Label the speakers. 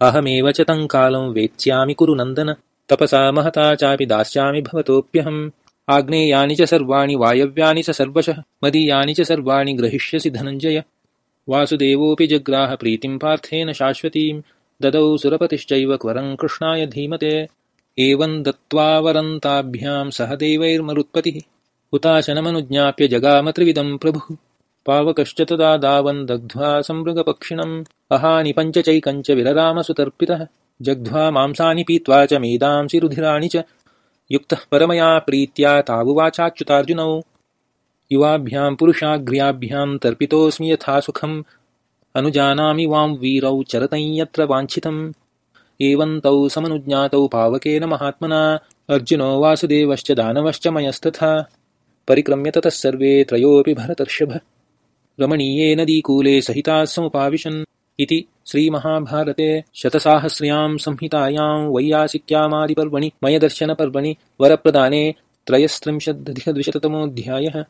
Speaker 1: अहमेव च तं कालं वेत्स्यामि कुरु नन्दन। तपसा महता चापि दास्यामि भवतोऽप्यहम्। आग्नेयानि च सर्वाणि वायव्यानि च सर्वशः। मदीयानि च सर्वाणि ग्रहिष्यसि धनञ्जय। वासुदेवोऽपि जग्राह प्रीतिं पार्थेन शाश्वतीं ददौ सुरपतिश्चैव क्वरं कृष्णाय धीमते। एवं दत्त्वा वरन्ताभ्यां सह देवैर्मरुत्पतिः हुताशनमनुज्ञाप्य जगामत्रिविदं प्रभुः पावकश्च तदा दावन् दग्ध्वा सम्मृगपक्षिणम् अहानि पञ्चचैकञ्च विररामसुतर्पितः। जग्ध्वा मांसानि पीत्वा च मेदांसि रुधिराणि च। युक्तः परमया प्रीत्या तावुवाचाच्युतार्जुनौ। युवाभ्यां पुरुषाग्र्याभ्यां तर्पितोऽस्मि यथा सुखम्। अनुजानामि वां वीरौ चरतं यत्र वाञ्छितम्। एवं तौ समनुज्ञातौ पावकेन महात्मना। अर्जुनो वासुदेवश्च दानवश्च मयस्तथा। परिक्रम्य ततः सर्वे त्रयोऽपि भरतर्षभ रमणीये नदीकूले सहिताः समुपाविशन् इति श्रीमहाभारते शतसाहस्र्यां संहितायां वैयासिक्यामादिपर्वणि मयदर्शनपर्वणि वरप्रदाने त्रयस्त्रिंशदधिकद्विशततमोऽध्यायः